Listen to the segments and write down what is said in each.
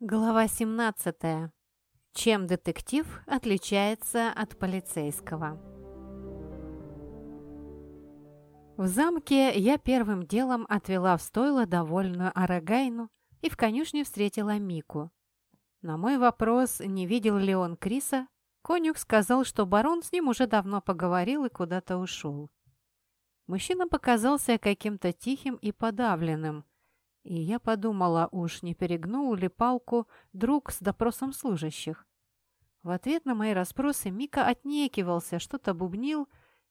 Глава 17. Чем детектив отличается от полицейского? В замке я первым делом отвела в стойло довольную Арагайну и в конюшне встретила Мику. На мой вопрос, не видел ли он Криса, конюх сказал, что барон с ним уже давно поговорил и куда-то ушел. Мужчина показался каким-то тихим и подавленным – и я подумала, уж не перегнул ли палку друг с допросом служащих. В ответ на мои расспросы Мика отнекивался, что-то бубнил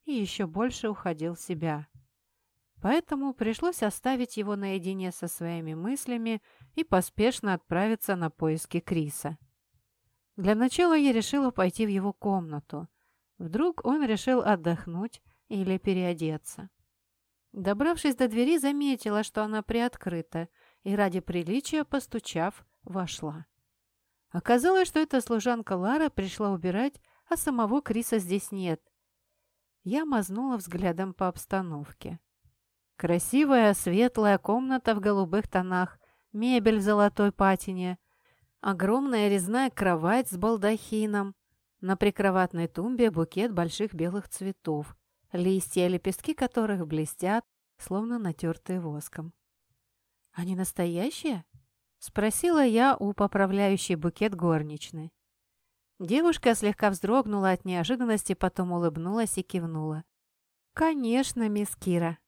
и еще больше уходил в себя. Поэтому пришлось оставить его наедине со своими мыслями и поспешно отправиться на поиски Криса. Для начала я решила пойти в его комнату. Вдруг он решил отдохнуть или переодеться. Добравшись до двери, заметила, что она приоткрыта, и ради приличия, постучав, вошла. Оказалось, что эта служанка Лара пришла убирать, а самого Криса здесь нет. Я мазнула взглядом по обстановке. Красивая, светлая комната в голубых тонах, мебель в золотой патине, огромная резная кровать с балдахином, на прикроватной тумбе букет больших белых цветов, листья и лепестки которых блестят, словно натертые воском. «Они настоящие?» — спросила я у поправляющей букет горничной. Девушка слегка вздрогнула от неожиданности, потом улыбнулась и кивнула. «Конечно, мисс Кира».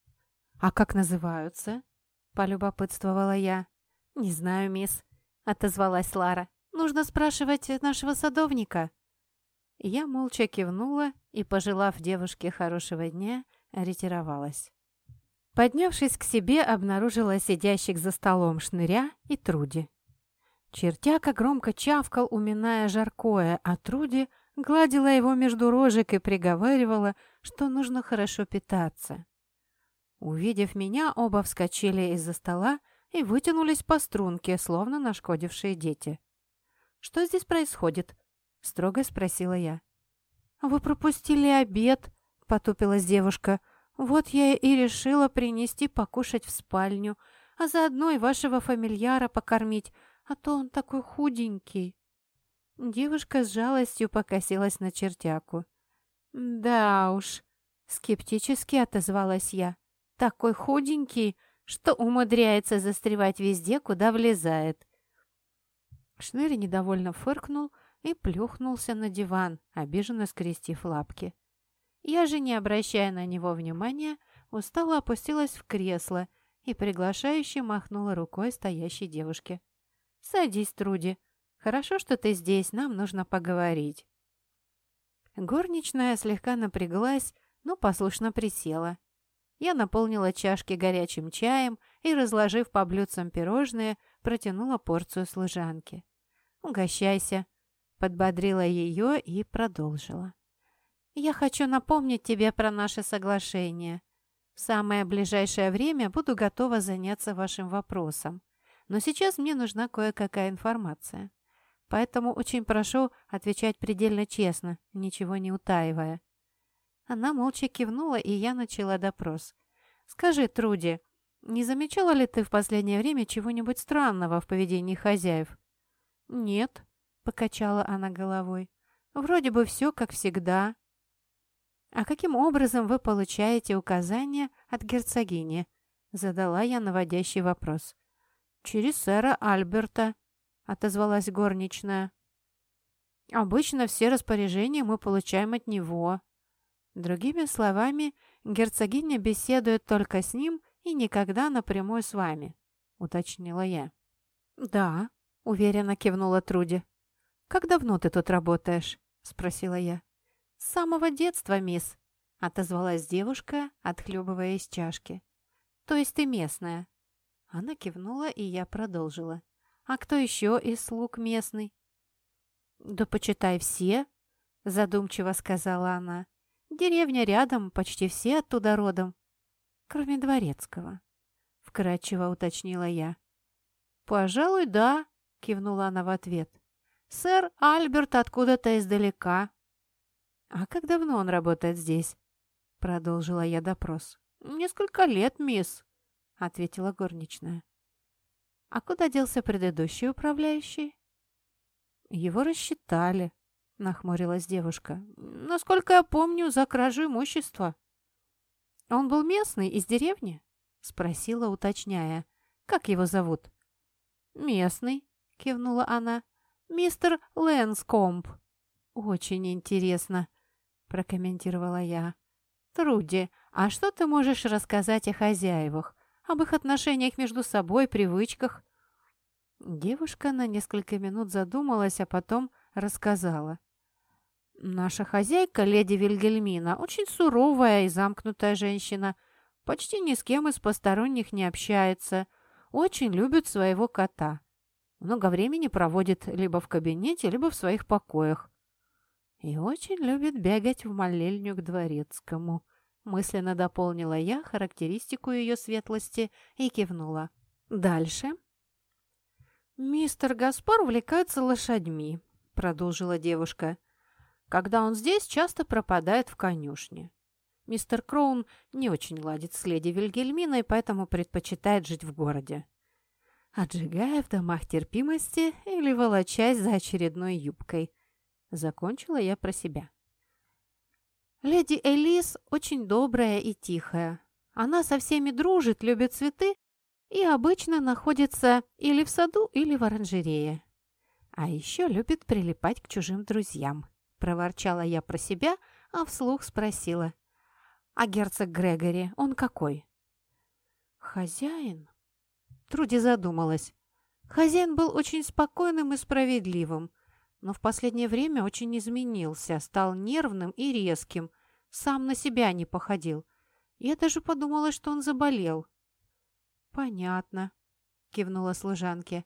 «А как называются?» — полюбопытствовала я. «Не знаю, мисс», — отозвалась Лара. «Нужно спрашивать нашего садовника». Я молча кивнула и, пожелав девушке хорошего дня, ретировалась. Поднявшись к себе, обнаружила сидящих за столом шныря и Труди. Чертяка громко чавкал, уминая жаркое, а Труди гладила его между рожек и приговаривала, что нужно хорошо питаться. Увидев меня, оба вскочили из-за стола и вытянулись по струнке, словно нашкодившие дети. «Что здесь происходит?» — строго спросила я. «Вы пропустили обед», — потупилась девушка. «Вот я и решила принести покушать в спальню, а заодно и вашего фамильяра покормить, а то он такой худенький». Девушка с жалостью покосилась на чертяку. «Да уж», — скептически отозвалась я, — «такой худенький, что умудряется застревать везде, куда влезает». Шнырь недовольно фыркнул, — и плюхнулся на диван, обиженно скрестив лапки. Я же, не обращая на него внимания, устало опустилась в кресло и приглашающе махнула рукой стоящей девушке. «Садись, Труди. Хорошо, что ты здесь, нам нужно поговорить». Горничная слегка напряглась, но послушно присела. Я наполнила чашки горячим чаем и, разложив по блюдцам пирожные, протянула порцию служанки. «Угощайся», Подбодрила ее и продолжила. «Я хочу напомнить тебе про наше соглашение. В самое ближайшее время буду готова заняться вашим вопросом. Но сейчас мне нужна кое-какая информация. Поэтому очень прошу отвечать предельно честно, ничего не утаивая». Она молча кивнула, и я начала допрос. «Скажи, Труди, не замечала ли ты в последнее время чего-нибудь странного в поведении хозяев?» «Нет», покачала она головой. «Вроде бы все как всегда». «А каким образом вы получаете указания от герцогини?» Задала я наводящий вопрос. «Через сэра Альберта», — отозвалась горничная. «Обычно все распоряжения мы получаем от него». Другими словами, герцогиня беседует только с ним и никогда напрямую с вами, уточнила я. «Да», — уверенно кивнула Труди. «Как давно ты тут работаешь?» — спросила я. «С самого детства, мисс», — отозвалась девушка, отхлебывая из чашки. «То есть ты местная?» Она кивнула, и я продолжила. «А кто еще из слуг местный?» «Да почитай все», — задумчиво сказала она. «Деревня рядом, почти все оттуда родом, кроме дворецкого», — вкратчиво уточнила я. «Пожалуй, да», — кивнула она в ответ. Сэр Альберт откуда-то издалека. А как давно он работает здесь? Продолжила я допрос. Несколько лет, мисс, ответила горничная. А куда делся предыдущий управляющий? Его рассчитали, нахмурилась девушка. Насколько я помню, за кражу имущества. Он был местный, из деревни? Спросила, уточняя. Как его зовут? Местный, кивнула она. Мистер Лэнскомп. Очень интересно, прокомментировала я. Труди, а что ты можешь рассказать о хозяевах? Об их отношениях между собой, привычках?» Девушка на несколько минут задумалась, а потом рассказала. «Наша хозяйка, леди Вильгельмина, очень суровая и замкнутая женщина. Почти ни с кем из посторонних не общается. Очень любит своего кота. Много времени проводит либо в кабинете, либо в своих покоях. И очень любит бегать в молельню к дворецкому. Мысленно дополнила я характеристику ее светлости и кивнула. Дальше. «Мистер Гаспар увлекается лошадьми», — продолжила девушка. «Когда он здесь, часто пропадает в конюшне. Мистер Кроун не очень ладит с леди Вильгельминой, поэтому предпочитает жить в городе. Отжигая в домах терпимости или волочась за очередной юбкой. Закончила я про себя. Леди Элис очень добрая и тихая. Она со всеми дружит, любит цветы и обычно находится или в саду, или в оранжерее. А еще любит прилипать к чужим друзьям. Проворчала я про себя, а вслух спросила. А герцог Грегори, он какой? Хозяин? Труди задумалась. Хозяин был очень спокойным и справедливым но в последнее время очень изменился, стал нервным и резким, сам на себя не походил. Я даже подумала, что он заболел. «Понятно», — кивнула служанке.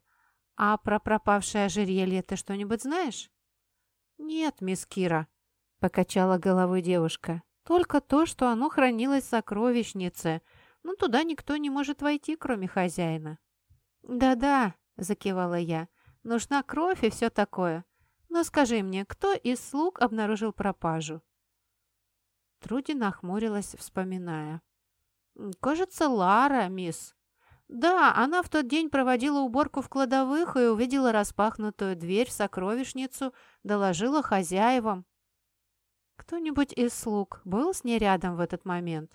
«А про пропавшее ожерелье ты что-нибудь знаешь?» «Нет, мисс Кира», — покачала головой девушка. «Только то, что оно хранилось в сокровищнице, но туда никто не может войти, кроме хозяина». «Да-да», — закивала я, — «нужна кровь и все такое. Но скажи мне, кто из слуг обнаружил пропажу?» Труди нахмурилась, вспоминая. «Кажется, Лара, мисс. Да, она в тот день проводила уборку в кладовых и увидела распахнутую дверь в сокровищницу, доложила хозяевам. Кто-нибудь из слуг был с ней рядом в этот момент?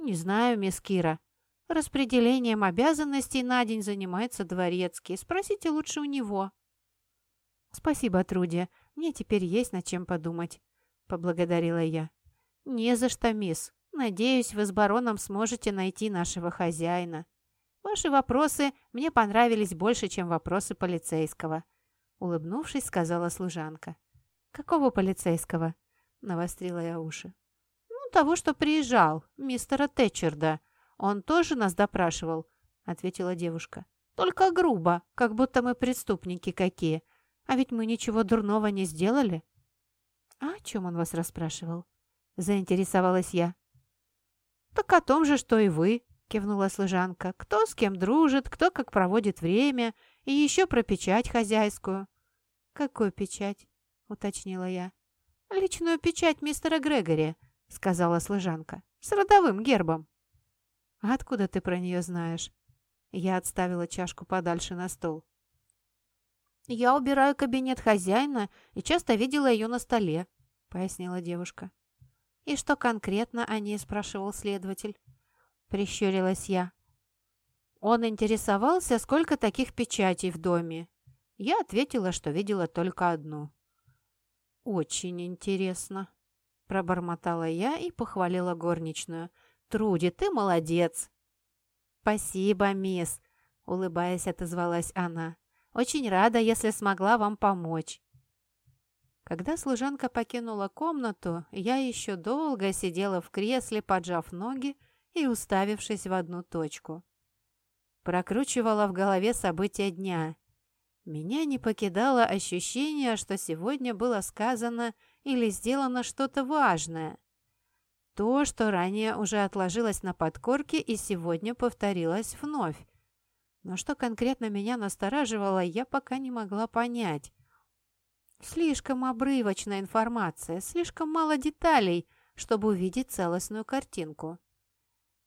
Не знаю, мисс Кира. Распределением обязанностей на день занимается дворецкий. Спросите лучше у него. «Спасибо, Труди. Мне теперь есть над чем подумать», — поблагодарила я. «Не за что, мисс. Надеюсь, вы с бароном сможете найти нашего хозяина. Ваши вопросы мне понравились больше, чем вопросы полицейского», — улыбнувшись, сказала служанка. «Какого полицейского?» — навострила я уши. «Ну, того, что приезжал, мистера Тэтчерда. Он тоже нас допрашивал», — ответила девушка. «Только грубо, как будто мы преступники какие. А ведь мы ничего дурного не сделали». «А о чем он вас расспрашивал?» – заинтересовалась я. «Так о том же, что и вы», – кивнула служанка. «Кто с кем дружит, кто как проводит время, и еще про печать хозяйскую». «Какую печать?» – уточнила я. «Личную печать мистера Грегори», – сказала служанка. «С родовым гербом». «А откуда ты про нее знаешь?» Я отставила чашку подальше на стол. «Я убираю кабинет хозяина и часто видела ее на столе», — пояснила девушка. «И что конкретно о ней?» — спрашивал следователь. Прищурилась я. Он интересовался, сколько таких печатей в доме. Я ответила, что видела только одну. «Очень интересно», — пробормотала я и похвалила горничную. «Труди, ты молодец!» «Спасибо, мисс», — улыбаясь, отозвалась она. Очень рада, если смогла вам помочь». Когда служанка покинула комнату, я еще долго сидела в кресле, поджав ноги и уставившись в одну точку. Прокручивала в голове события дня. Меня не покидало ощущение, что сегодня было сказано или сделано что-то важное. То, что ранее уже отложилось на подкорке и сегодня повторилось вновь. Но что конкретно меня настораживало, я пока не могла понять. Слишком обрывочная информация, слишком мало деталей, чтобы увидеть целостную картинку.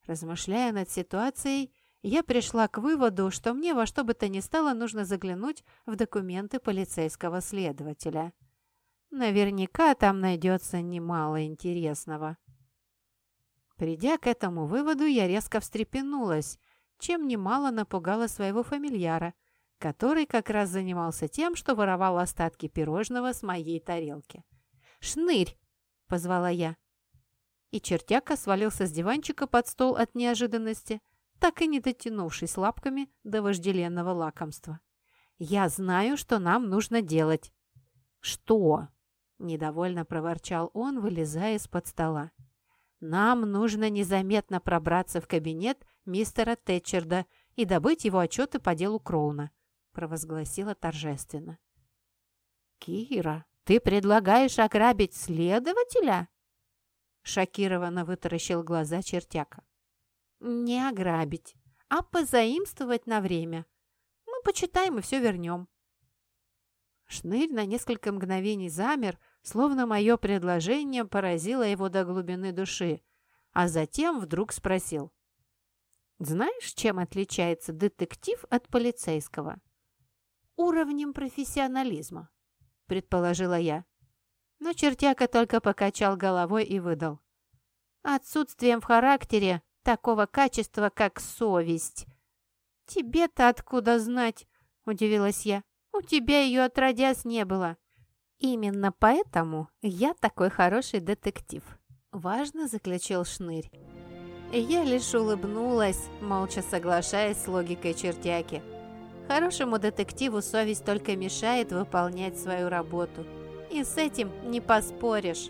Размышляя над ситуацией, я пришла к выводу, что мне во что бы то ни стало нужно заглянуть в документы полицейского следователя. Наверняка там найдется немало интересного. Придя к этому выводу, я резко встрепенулась, чем немало напугала своего фамильяра, который как раз занимался тем, что воровал остатки пирожного с моей тарелки. «Шнырь!» — позвала я. И чертяка свалился с диванчика под стол от неожиданности, так и не дотянувшись лапками до вожделенного лакомства. «Я знаю, что нам нужно делать». «Что?» — недовольно проворчал он, вылезая из-под стола. «Нам нужно незаметно пробраться в кабинет мистера Тэтчерда и добыть его отчеты по делу Кроуна», — провозгласила торжественно. «Кира, ты предлагаешь ограбить следователя?» Шокированно вытаращил глаза чертяка. «Не ограбить, а позаимствовать на время. Мы почитаем и все вернем». Шнырь на несколько мгновений замер, словно мое предложение поразило его до глубины души, а затем вдруг спросил. «Знаешь, чем отличается детектив от полицейского?» «Уровнем профессионализма», — предположила я. Но чертяка только покачал головой и выдал. «Отсутствием в характере такого качества, как совесть». «Тебе-то откуда знать?» — удивилась я. У тебя ее отродясь не было. Именно поэтому я такой хороший детектив. Важно заключил Шнырь. Я лишь улыбнулась, молча соглашаясь с логикой чертяки. Хорошему детективу совесть только мешает выполнять свою работу. И с этим не поспоришь.